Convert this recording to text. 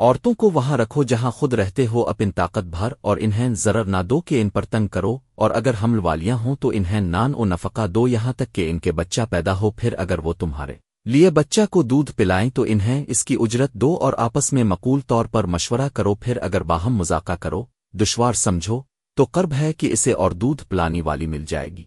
عورتوں کو وہاں رکھو جہاں خود رہتے ہو، اپن طاقت بھر، اور انہیں ضرر نہ دو کہ ان پر تنگ کرو، اور اگر حمل والیاں ہوں تو انہیں نان و نفقہ دو یہاں تک کہ ان کے بچہ پیدا ہو، پھر اگر وہ تمہارے لیے بچہ کو دودھ پلائیں تو انہیں اس کی اجرت دو اور آپس میں مقول طور پر مشورہ کرو، پھر اگر باہم مذاقہ کرو، دشوار سمجھو، تو قرب ہے کہ اسے اور دودھ پلانی والی مل جائے گی۔